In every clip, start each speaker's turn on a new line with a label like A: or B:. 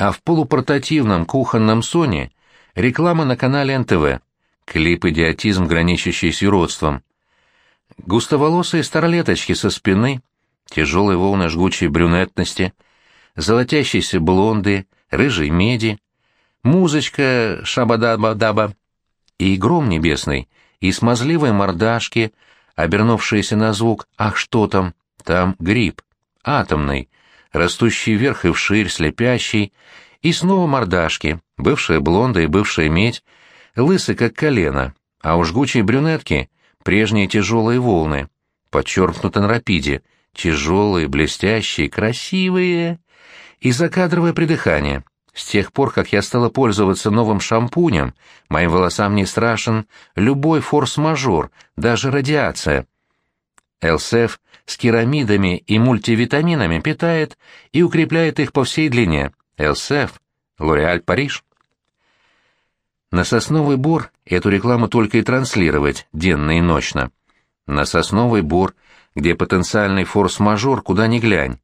A: а в полупортативном кухонном Соне реклама на канале НТВ, клип-идиотизм, граничащий с юродством. Густоволосые старлеточки со спины, тяжелые волны жгучей брюнетности, золотящиеся блонды, рыжие меди, музычка шабадаба-даба и гром небесный, и смазливые мордашки, обернувшиеся на звук «Ах, что там?» Там гриб, атомный, растущий вверх и вширь, слепящий, и снова мордашки, бывшая блонда и бывшая медь, лысы как колено, а у жгучей брюнетки прежние тяжелые волны, подчеркнуто на рапиде, тяжелые, блестящие, красивые, и закадровое придыхание. С тех пор, как я стала пользоваться новым шампунем, моим волосам не страшен любой форс-мажор, даже радиация. ЛСФ с керамидами и мультивитаминами питает и укрепляет их по всей длине. ЛСФ, Лореаль Париж. На сосновый бор эту рекламу только и транслировать денно и ночно. На сосновый бор, где потенциальный форс-мажор куда ни глянь.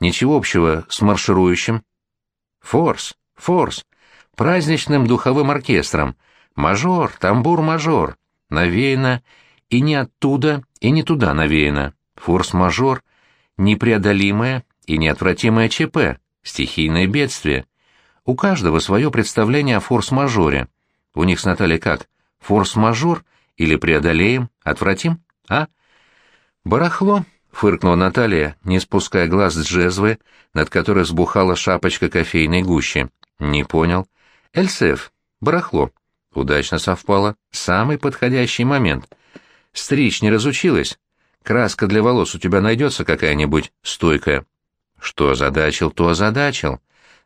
A: Ничего общего с марширующим. Форс, форс, праздничным духовым оркестром. Мажор, тамбур-мажор. Навеяно и не оттуда, и не туда навеяно. Форс-мажор — непреодолимое и неотвратимое ЧП, стихийное бедствие. У каждого свое представление о форс-мажоре. У них с Натальей как? Форс-мажор или преодолеем, отвратим? А? Барахло, фыркнула Наталья, не спуская глаз с джезвы, над которой сбухала шапочка кофейной гущи. Не понял. Эльсеф, барахло. Удачно совпало. Самый подходящий момент. Стричь не разучилась? Краска для волос у тебя найдется какая-нибудь стойкая? Что озадачил, то озадачил.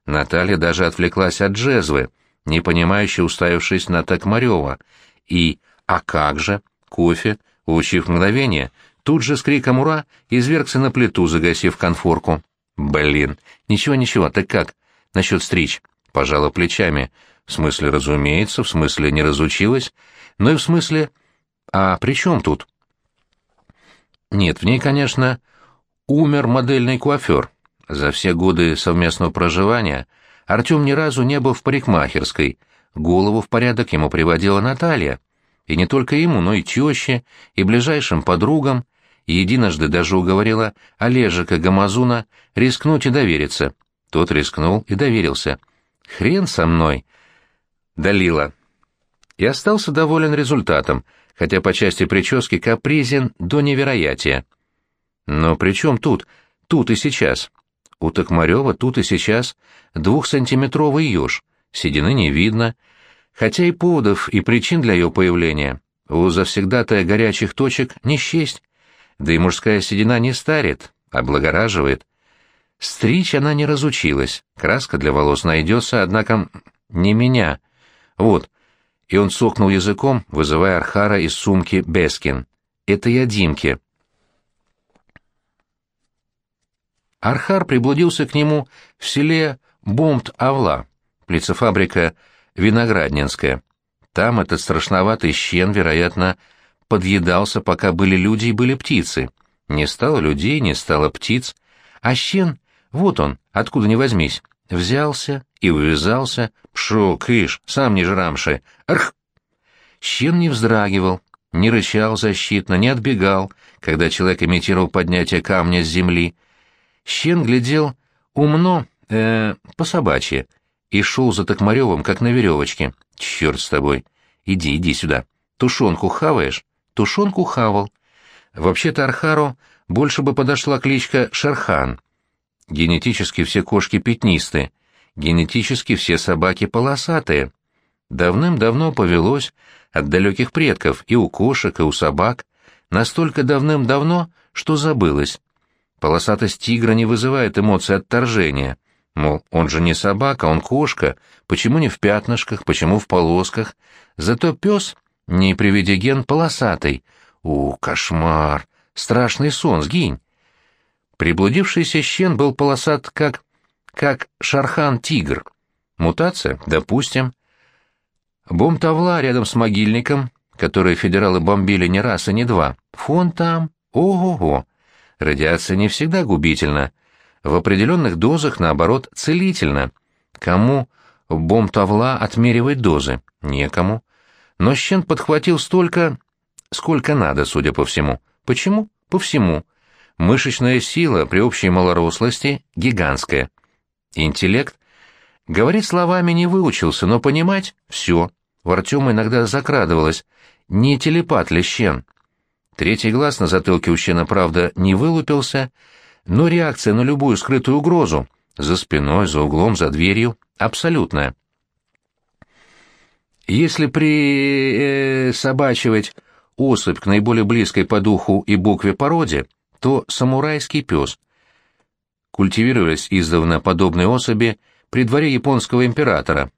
A: Наталья даже отвлеклась от джезвы, непонимающе уставившись на Токмарева. И «А как же?» Кофе, улучив мгновение, тут же с криком «Ура!» извергся на плиту, загасив конфорку. «Блин! Ничего-ничего, так как? Насчет стричь?» Пожала плечами. «В смысле, разумеется, в смысле, не разучилась, но и в смысле...» «А при чем тут?» Нет, в ней, конечно, умер модельный куафер. За все годы совместного проживания Артем ни разу не был в парикмахерской, голову в порядок ему приводила Наталья. И не только ему, но и теще, и ближайшим подругам, и единожды даже уговорила Олежика Гамазуна рискнуть и довериться. Тот рискнул и доверился. «Хрен со мной!» Далила. И остался доволен результатом, хотя по части прически капризен до невероятия. Но при чем тут? Тут и сейчас. У Токмарева тут и сейчас двухсантиметровый еж, седины не видно, хотя и поводов, и причин для ее появления у завсегдатая горячих точек не счесть, да и мужская седина не старит, облагораживает. Стричь она не разучилась, краска для волос найдется, однако не меня. Вот, и он сокнул языком, вызывая Архара из сумки Бескин. «Это я Димке». Архар приблудился к нему в селе Бомт-Авла, птицефабрика Винограднинская. Там этот страшноватый щен, вероятно, подъедался, пока были люди и были птицы. Не стало людей, не стало птиц. А щен, вот он, откуда ни возьмись, взялся и увязался, пшо, кыш, сам не жрамши, арх! Щен не вздрагивал, не рычал защитно, не отбегал, когда человек имитировал поднятие камня с земли. Щен глядел умно, э, по-собачье, и шел за Токмаревым, как на веревочке. Черт с тобой. Иди, иди сюда. Тушенку хаваешь? Тушенку хавал. Вообще-то Архару больше бы подошла кличка Шерхан. Генетически все кошки пятнистые, генетически все собаки полосатые. Давным-давно повелось от далеких предков и у кошек, и у собак, настолько давным-давно, что забылось. Полосатость тигра не вызывает эмоций отторжения. Мол, он же не собака, он кошка, почему не в пятнышках, почему в полосках? Зато пес, не приведи ген, полосатый. У, кошмар! Страшный сон, сгинь! Приблудившийся щен был полосат как... как шархан-тигр. Мутация? Допустим. Бомтавла рядом с могильником, который федералы бомбили не раз и не два. Фон там. Ого-го. Радиация не всегда губительна. В определенных дозах, наоборот, целительна. Кому бомтавла отмеривать дозы? Некому. Но Щен подхватил столько, сколько надо, судя по всему. Почему? По всему. Мышечная сила при общей малорослости гигантская. Интеллект? Говорить словами не выучился, но понимать — все. В Артема иногда закрадывалось. Не телепат ли Щен? Третий глаз на затылке у Щена, правда, не вылупился, но реакция на любую скрытую угрозу — за спиной, за углом, за дверью — абсолютная. Если присобачивать э, особь к наиболее близкой по духу и букве породе, то самурайский пес. Культивировались издавна подобные особи при дворе японского императора.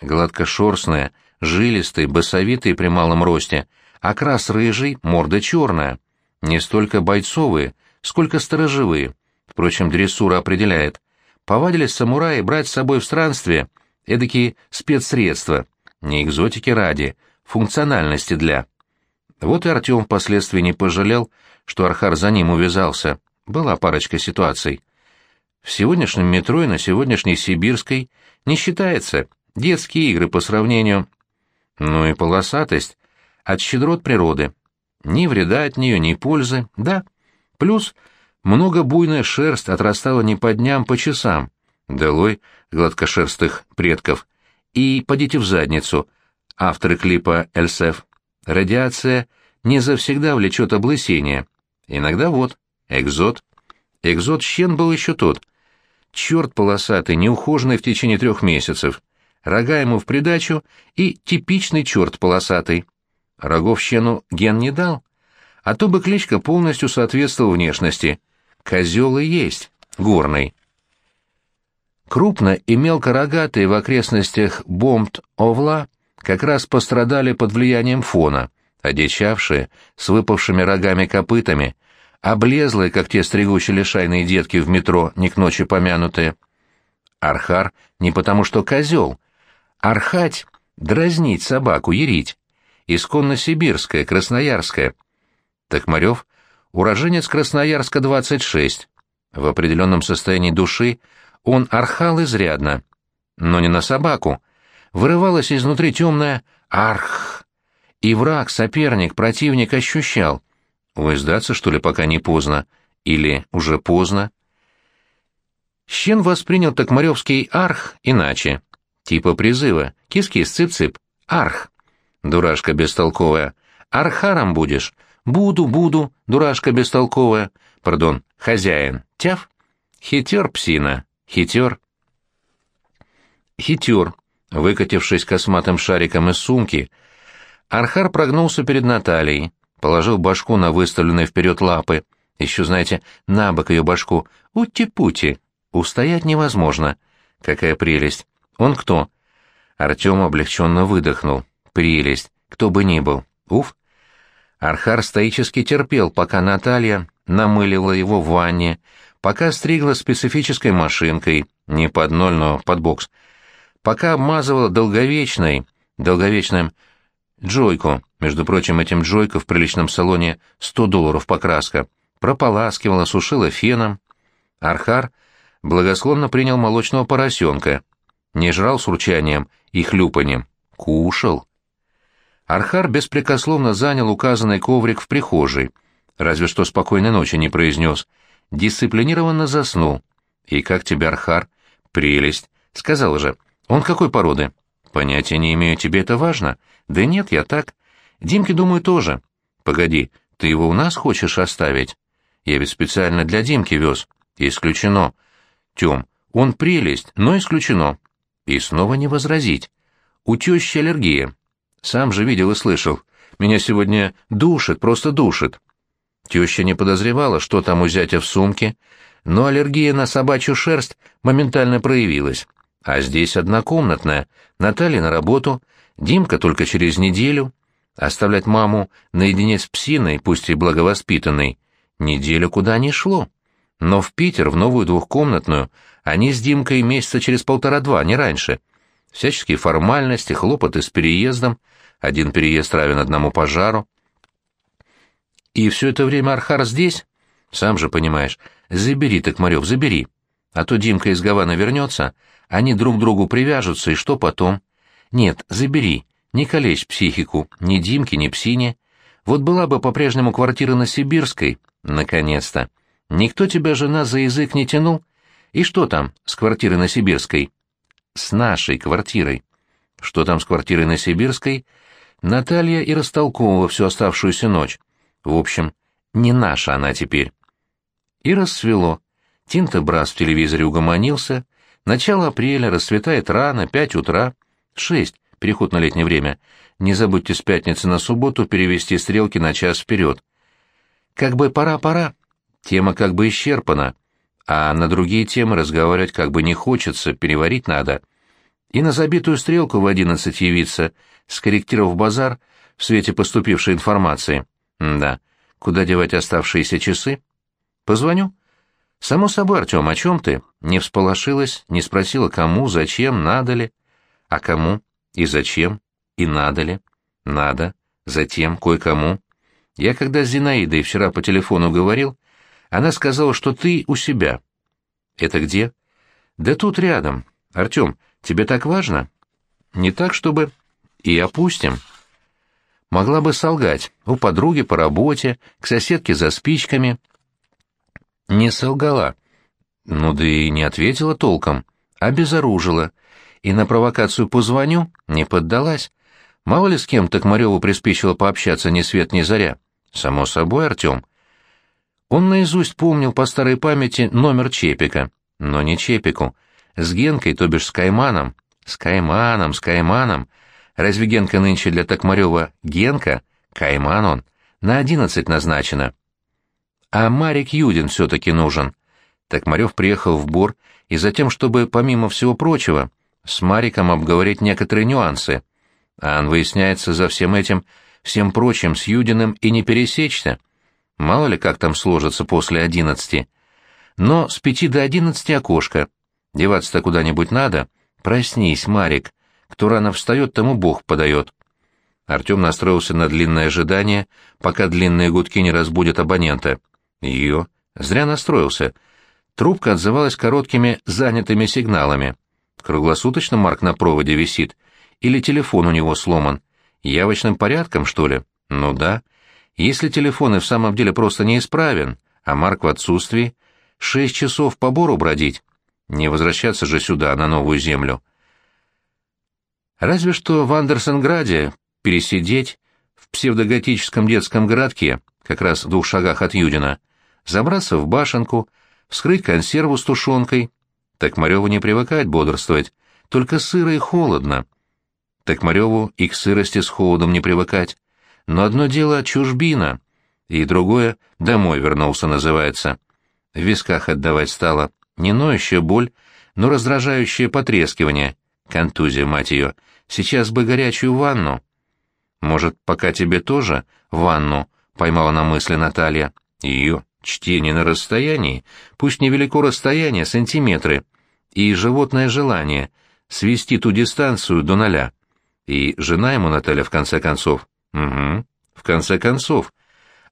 A: Гладкошерстные, жилистые, басовитые при малом росте, окрас рыжий, морда черная. Не столько бойцовые, сколько сторожевые. Впрочем, дрессура определяет. Повадились самураи брать с собой в странстве эдакие спецсредства, не экзотики ради, функциональности для. Вот и Артем впоследствии не пожалел, что Архар за ним увязался. Была парочка ситуаций. В сегодняшнем метро и на сегодняшней Сибирской не считается детские игры по сравнению. Ну и полосатость от щедрот природы. Ни вреда от нее, ни пользы, да. Плюс много буйная шерсть отрастала не по дням, по часам. Долой гладкошерстых предков. И подите в задницу. Авторы клипа «Эльсеф». Радиация не завсегда влечет облысение. Иногда вот, экзот. Экзот Щен был еще тот. Черт полосатый, неухоженный в течение трех месяцев. Рога ему в придачу и типичный черт полосатый. Рогов Щену ген не дал. А то бы кличка полностью соответствовала внешности. Козел и есть, горный. Крупно и мелкорогатые в окрестностях Бомбт-Овла как раз пострадали под влиянием фона, одичавшие, с выпавшими рогами-копытами, облезлые, как те стригущие лишайные детки в метро, не к ночи помянутые. Архар не потому что козел. Архать — дразнить собаку, ерить. Исконно сибирская, красноярская. Токмарев — уроженец Красноярска, 26. В определенном состоянии души он архал изрядно. Но не на собаку — вырывалось изнутри темное «Арх!». И враг, соперник, противник ощущал. Ой, сдаться, что ли, пока не поздно? Или уже поздно? Щен воспринял Токмаревский «Арх» иначе. Типа призыва «Кис-кис, цып-цып, Арх!». Дурашка бестолковая. «Архаром будешь?» «Буду, буду, дурашка бестолковая». Пардон, хозяин. Тяв? Хитер, псина, хитер. Хитер, Выкатившись косматым шариком из сумки, Архар прогнулся перед Натальей, положил башку на выставленные вперед лапы, еще, знаете, на бок ее башку. Ути-пути. Устоять невозможно. Какая прелесть. Он кто? Артем облегченно выдохнул. Прелесть. Кто бы ни был. Уф. Архар стоически терпел, пока Наталья намылила его в ванне, пока стригла специфической машинкой, не под ноль, но под бокс, пока обмазывала долговечной, долговечным Джойку, между прочим, этим Джойко в приличном салоне 100 долларов покраска, прополаскивала, сушила феном. Архар благословно принял молочного поросенка, не жрал с урчанием и хлюпанием, кушал. Архар беспрекословно занял указанный коврик в прихожей, разве что спокойной ночи не произнес, дисциплинированно заснул. «И как тебе, Архар?» «Прелесть», — сказал же, — он какой породы? Понятия не имею, тебе это важно? Да нет, я так. Димке, думаю, тоже. Погоди, ты его у нас хочешь оставить? Я ведь специально для Димки вез. Исключено. Тем, он прелесть, но исключено. И снова не возразить. У тещи аллергия. Сам же видел и слышал. Меня сегодня душит, просто душит. Теща не подозревала, что там у зятя в сумке, но аллергия на собачью шерсть моментально проявилась. А здесь однокомнатная, Наталья на работу, Димка только через неделю. Оставлять маму наедине с псиной, пусть и благовоспитанной, неделю куда ни шло. Но в Питер, в новую двухкомнатную, они с Димкой месяца через полтора-два, не раньше. Всяческие формальности, хлопоты с переездом, один переезд равен одному пожару. И все это время Архар здесь? Сам же понимаешь, забери, Токмарев, забери. А то Димка из Гавана вернется, они друг другу привяжутся, и что потом? Нет, забери, не калечь психику, ни Димке, ни Псине. Вот была бы по-прежнему квартира на Сибирской, наконец-то. Никто тебя, жена, за язык не тянул? И что там с квартирой на Сибирской? С нашей квартирой. Что там с квартирой на Сибирской? Наталья и растолковывала всю оставшуюся ночь. В общем, не наша она теперь. И рассвело. Тинто-брас в телевизоре угомонился. Начало апреля, расцветает рано, пять утра. Шесть, переход на летнее время. Не забудьте с пятницы на субботу перевести стрелки на час вперед. Как бы пора-пора. Тема как бы исчерпана. А на другие темы разговаривать как бы не хочется, переварить надо. И на забитую стрелку в одиннадцать явиться, скорректировав базар в свете поступившей информации. М да, куда девать оставшиеся часы? Позвоню. Само собой, Артем, о чем ты? Не всполошилась, не спросила, кому, зачем, надо ли. А кому? И зачем? И надо ли? Надо. Затем, кое-кому. Я когда с Зинаидой вчера по телефону говорил, она сказала, что ты у себя. Это где? Да тут рядом. Артем, тебе так важно? Не так, чтобы... И опустим. Могла бы солгать. У подруги по работе, к соседке за спичками. Не солгала. Ну да и не ответила толком. Обезоружила. И на провокацию позвоню не поддалась. Мало ли с кем Токмареву приспичило пообщаться ни свет ни заря. Само собой, Артем. Он наизусть помнил по старой памяти номер Чепика. Но не Чепику. С Генкой, то бишь с Кайманом. С Кайманом, с Кайманом. Разве Генка нынче для Токмарева Генка? Кайман он. На одиннадцать назначено. А Марик Юдин все-таки нужен. Токмарев приехал в Бор и затем, чтобы, помимо всего прочего, с Мариком обговорить некоторые нюансы. А он, выясняется, за всем этим, всем прочим, с Юдиным и не пересечься. Мало ли, как там сложится после одиннадцати. Но с пяти до одиннадцати окошко. Деваться-то куда-нибудь надо. Проснись, Марик. Кто рано встает, тому Бог подает. Артем настроился на длинное ожидание, пока длинные гудки не разбудят абонента. Ее. Зря настроился. Трубка отзывалась короткими занятыми сигналами. Круглосуточно Марк на проводе висит. Или телефон у него сломан. Явочным порядком, что ли? Ну да. Если телефон и в самом деле просто неисправен, а Марк в отсутствии, шесть часов по бору бродить. Не возвращаться же сюда, на новую землю. Разве что в Андерсенграде пересидеть в псевдоготическом детском городке, как раз в двух шагах от Юдина, забраться в башенку, вскрыть консерву с тушенкой. Токмареву не привыкать бодрствовать, только сыро и холодно. Токмареву и к сырости с холодом не привыкать. Но одно дело чужбина, и другое — домой вернулся, называется. В висках отдавать стало не ноющая боль, но раздражающее потрескивание. Контузия, мать ее — Сейчас бы горячую ванну. Может, пока тебе тоже ванну, поймала на мысли Наталья. Ее чтение на расстоянии, пусть невелико расстояние, сантиметры, и животное желание свести ту дистанцию до ноля. И жена ему, Наталья, в конце концов. Угу, в конце концов.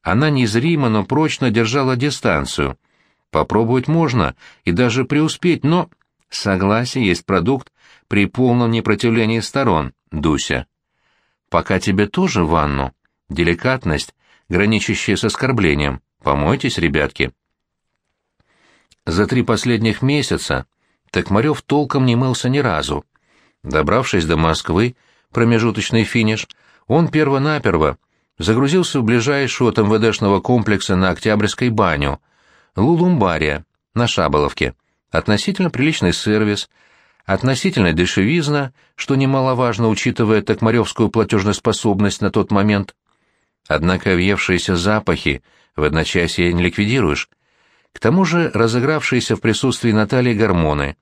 A: Она незримо, но прочно держала дистанцию. Попробовать можно и даже преуспеть, но... Согласие есть продукт, при полном непротивлении сторон, Дуся. Пока тебе тоже ванну. Деликатность, граничащая с оскорблением. Помойтесь, ребятки. За три последних месяца Токмарев толком не мылся ни разу. Добравшись до Москвы, промежуточный финиш, он перво-наперво загрузился в ближайшую от МВДшного комплекса на Октябрьской баню, Лулумбария, на Шаболовке. Относительно приличный сервис, относительная дешевизна, что немаловажно, учитывая токмаревскую платежноспособность на тот момент. Однако въевшиеся запахи в одночасье не ликвидируешь. К тому же разыгравшиеся в присутствии Натальи гормоны.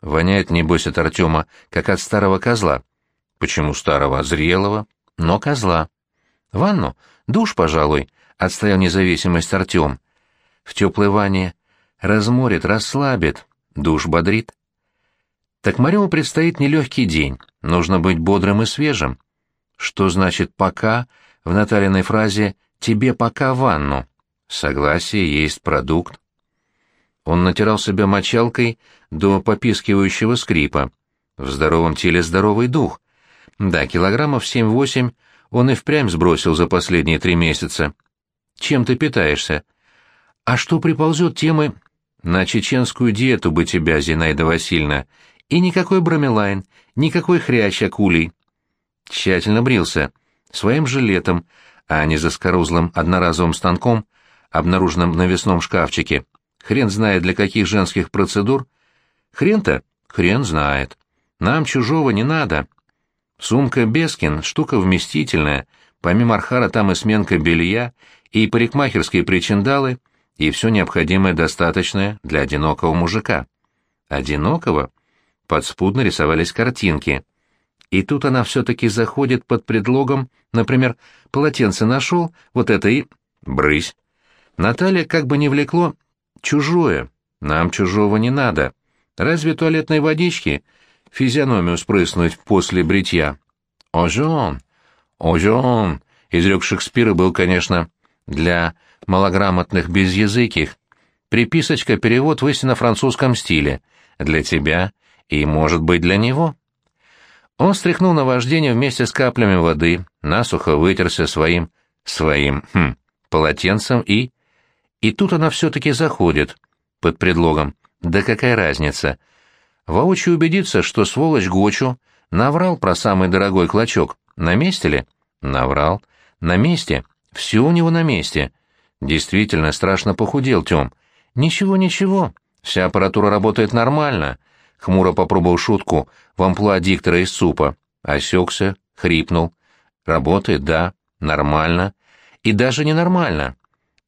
A: Воняет, небось, от Артема, как от старого козла. Почему старого? Зрелого, но козла. Ванну? Душ, пожалуй, отстоял независимость Артем. В теплой ванне разморит, расслабит, душ бодрит. Так Мареву предстоит нелегкий день, нужно быть бодрым и свежим. Что значит «пока» в Наталиной фразе «тебе пока ванну»? Согласие есть продукт. Он натирал себя мочалкой до попискивающего скрипа. В здоровом теле здоровый дух. Да, килограммов семь-восемь он и впрямь сбросил за последние три месяца. Чем ты питаешься? А что приползет темы? На чеченскую диету бы тебя, Зинаида Васильевна. И никакой бромелайн, никакой хрящ акулий. Тщательно брился. Своим жилетом, а не заскорузлым одноразовым станком, обнаруженным в навесном шкафчике. Хрен знает для каких женских процедур. Хрен-то? Хрен знает. Нам чужого не надо. Сумка Бескин — штука вместительная. Помимо архара там и сменка белья, и парикмахерские причиндалы, и все необходимое достаточное для одинокого мужика. Одинокого? Подспудно рисовались картинки. И тут она все-таки заходит под предлогом, например, полотенце нашел, вот это и... Брысь. Наталья как бы не влекло чужое. Нам чужого не надо. Разве туалетной водички физиономию спрыснуть после бритья? Ожон, ожон, изрек Шекспира был, конечно, для малограмотных безязыких. Приписочка-перевод в истинно французском стиле. Для тебя и, может быть, для него. Он стряхнул на вождение вместе с каплями воды, насухо вытерся своим, своим, хм, полотенцем и... И тут она все-таки заходит, под предлогом. Да какая разница? Воочию убедиться, что сволочь Гочу наврал про самый дорогой клочок. На месте ли? Наврал. На месте. Все у него на месте. Действительно, страшно похудел Тём. Ничего, ничего. Вся аппаратура работает нормально. Хмуро попробовал шутку в амплуа диктора из супа. Осекся, хрипнул. Работает, да, нормально. И даже ненормально.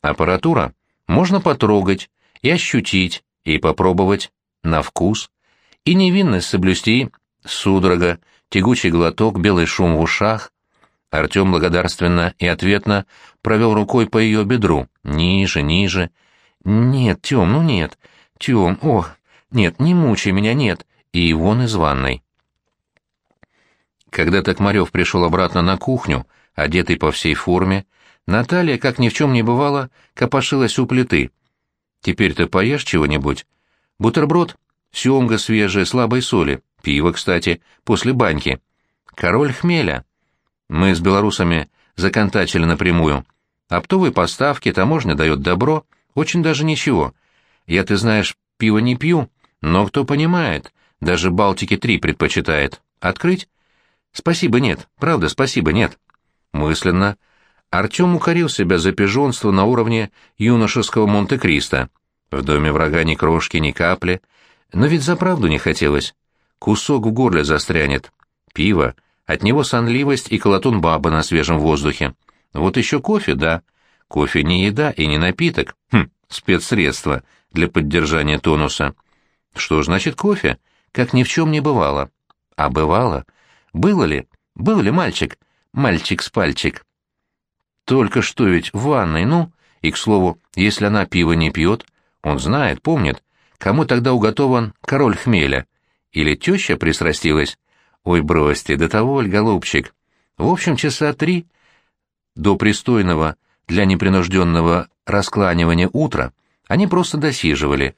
A: Аппаратура можно потрогать и ощутить, и попробовать на вкус. И невинность соблюсти, судорога, тягучий глоток, белый шум в ушах. Артем благодарственно и ответно провел рукой по ее бедру. Ниже, ниже. «Нет, Тем, ну нет. Тем, ох, нет, не мучай меня, нет». И вон из ванной. Когда Токмарев пришел обратно на кухню, одетый по всей форме, Наталья, как ни в чем не бывало, копошилась у плиты. «Теперь ты поешь чего-нибудь? Бутерброд? Семга свежая, слабой соли. Пиво, кстати, после баньки. Король хмеля. Мы с белорусами законтачили напрямую. Оптовые поставки, таможня дает добро. Очень даже ничего. Я, ты знаешь, пиво не пью, но кто понимает, даже Балтики-3 предпочитает. Открыть? Спасибо, нет. Правда, спасибо, нет. Мысленно Артем укорил себя за пижонство на уровне юношеского Монте-Кристо. В доме врага ни крошки, ни капли. Но ведь за правду не хотелось. Кусок в горле застрянет. Пиво. От него сонливость и колотун баба на свежем воздухе. Вот еще кофе, да. Кофе не еда и не напиток. Хм, спецсредство для поддержания тонуса. Что значит кофе? Как ни в чем не бывало. А бывало? Было ли? Был ли мальчик? Мальчик с пальчик. Только что ведь в ванной, ну, и, к слову, если она пиво не пьет, он знает, помнит, кому тогда уготован король хмеля. Или теща пристрастилась. Ой, бросьте, до того ли, голубчик. В общем, часа три до пристойного для непринужденного раскланивания утра они просто досиживали,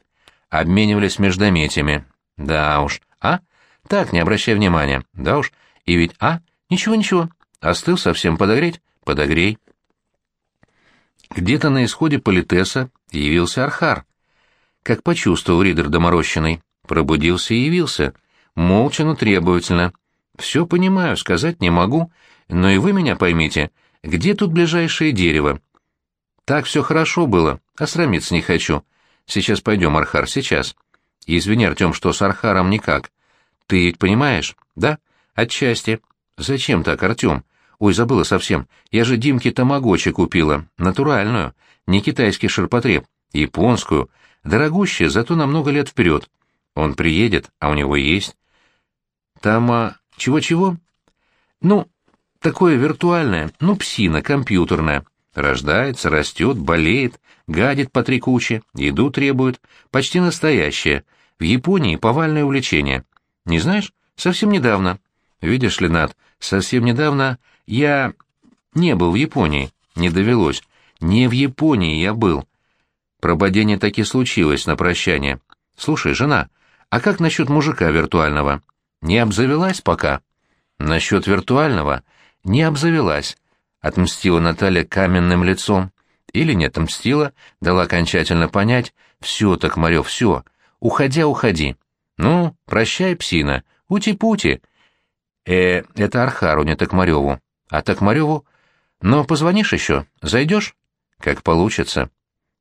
A: обменивались междометиями. Да уж, а? Так, не обращай внимания. Да уж, и ведь, а? Ничего-ничего, остыл совсем подогреть? Подогрей. Где-то на исходе политеса явился Архар. Как почувствовал Ридер доморощенный, пробудился и явился. Молча, но требовательно. «Все понимаю, сказать не могу, но и вы меня поймите, где тут ближайшее дерево?» «Так все хорошо было, а срамиться не хочу. Сейчас пойдем, Архар, сейчас». «Извини, Артем, что с Архаром никак. Ты ведь понимаешь, да? Отчасти. Зачем так, Артем? Ой, забыла совсем. Я же Димке тамагочи купила. Натуральную. Не китайский ширпотреб. Японскую. Дорогущая, зато на много лет вперед. Он приедет, а у него есть. Тама... Чего-чего? Ну, такое виртуальное, ну, псина компьютерная. Рождается, растет, болеет, гадит по три кучи, еду требует. Почти настоящее. В Японии повальное увлечение. Не знаешь? Совсем недавно. Видишь ли, Над, совсем недавно я не был в Японии, не довелось. Не в Японии я был. Прободение таки случилось на прощание. Слушай, жена, а как насчет мужика виртуального? Не обзавелась пока? Насчет виртуального? Не обзавелась, отмстила Наталья каменным лицом. Или не отмстила, дала окончательно понять, все, Токмарев, все, уходя, уходи. Ну, прощай, псина, ути-пути. Э, это Архару, не Токмареву. А Токмареву? Но позвонишь еще, зайдешь? Как получится.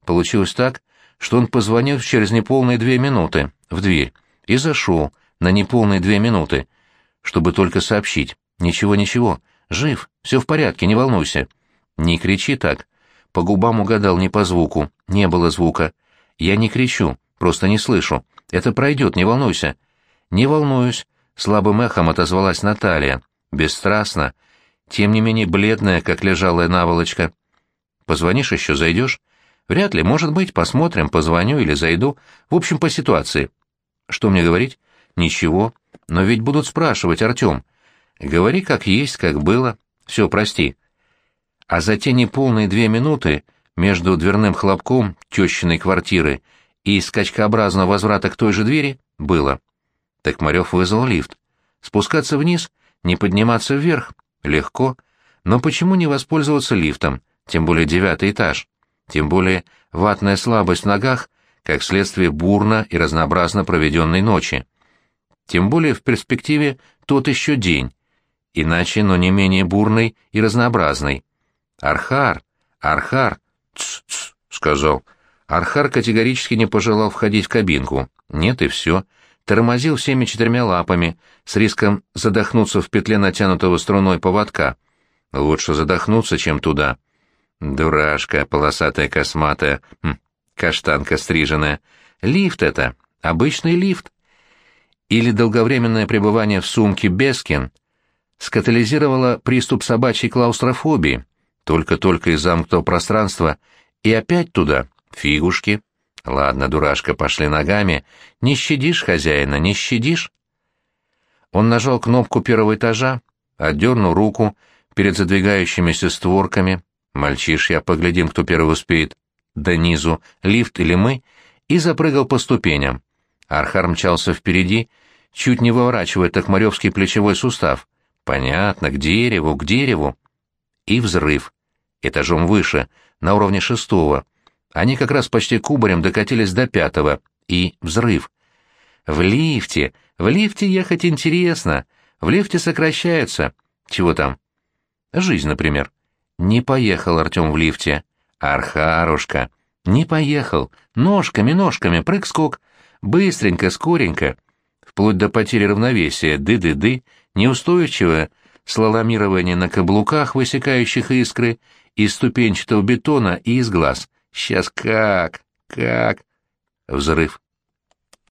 A: Получилось так, что он позвонил через неполные две минуты в дверь и зашел на неполные две минуты, чтобы только сообщить. Ничего-ничего, жив, все в порядке, не волнуйся. Не кричи так. По губам угадал, не по звуку. Не было звука. Я не кричу, просто не слышу. Это пройдет, не волнуйся. Не волнуюсь, слабым эхом отозвалась Наталья, бесстрастно, тем не менее бледная, как лежалая наволочка. Позвонишь еще, зайдешь? Вряд ли, может быть, посмотрим, позвоню или зайду. В общем, по ситуации. Что мне говорить? Ничего. Но ведь будут спрашивать, Артем. Говори, как есть, как было. Все, прости. А за те неполные две минуты между дверным хлопком тещиной квартиры и скачкообразного возврата к той же двери было. Токмарев вызвал лифт. Спускаться вниз, не подниматься вверх. Легко. Но почему не воспользоваться лифтом, тем более девятый этаж? Тем более ватная слабость в ногах, как следствие бурно и разнообразно проведенной ночи. Тем более в перспективе тот еще день, иначе, но не менее бурный и разнообразный. «Архар! Архар!» «Тс-тс!» — сказал. Архар категорически не пожелал входить в кабинку. Нет, и все. Тормозил всеми четырьмя лапами, с риском задохнуться в петле натянутого струной поводка. Лучше задохнуться, чем туда. Дурашка, полосатая косматая, хм, каштанка стриженная. Лифт это, обычный лифт. Или долговременное пребывание в сумке Бескин скатализировало приступ собачьей клаустрофобии, только-только из замкнутого пространства, и опять туда, фигушки. Ладно, дурашка, пошли ногами. Не щадишь хозяина, не щадишь. Он нажал кнопку первого этажа, отдернул руку перед задвигающимися створками, Мальчишья, поглядим, кто первый успеет. До низу, лифт или мы, и запрыгал по ступеням. Архар мчался впереди, чуть не выворачивая токмаревский плечевой сустав. Понятно, к дереву, к дереву. И взрыв. Этажом выше, на уровне шестого. Они как раз почти кубарем докатились до пятого. И взрыв. В лифте, в лифте ехать интересно. В лифте сокращается. Чего там? Жизнь, например. Не поехал Артем в лифте. Архарушка. Не поехал. Ножками, ножками, прыг-скок. Быстренько, скоренько. Вплоть до потери равновесия. Ды-ды-ды. Неустойчивое слаломирование на каблуках, высекающих искры, из ступенчатого бетона и из глаз. Сейчас как? Как? Взрыв.